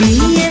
be